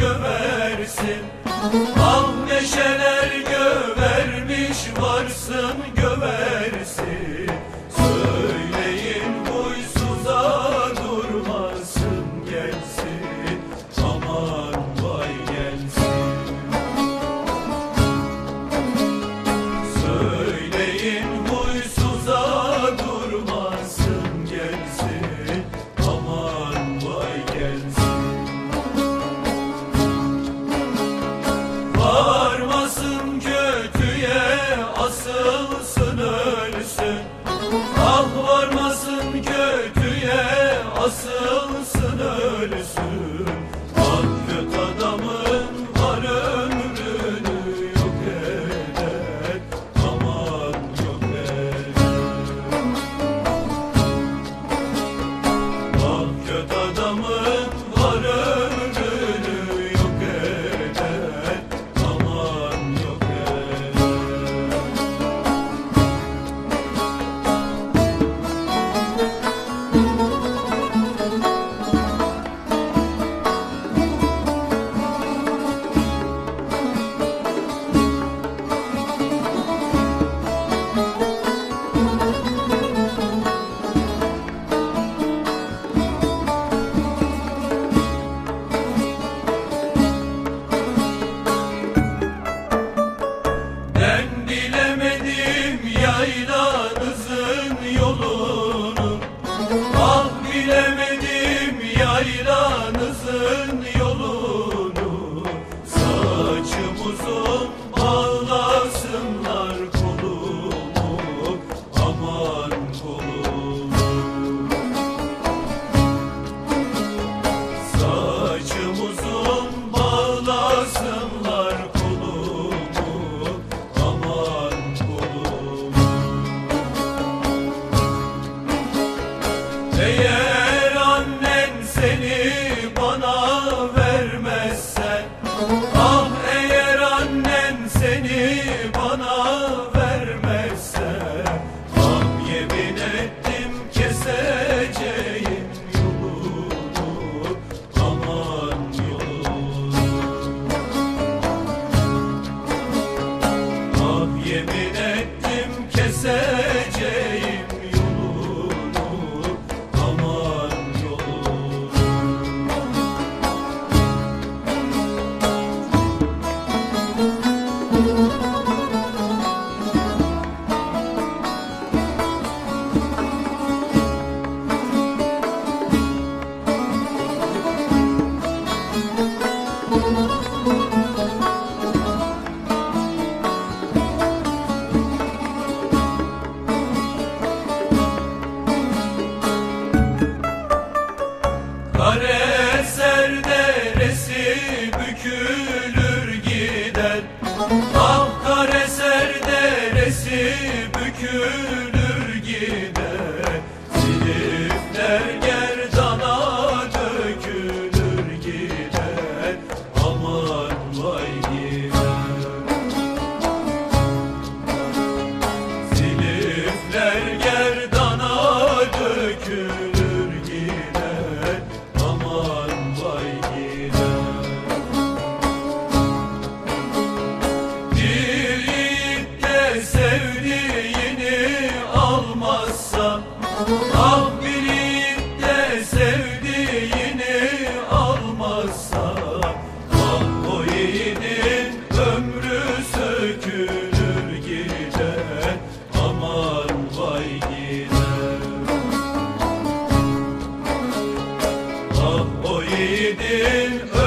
gömersin. Al neşele asılsın ölsün bükülür In.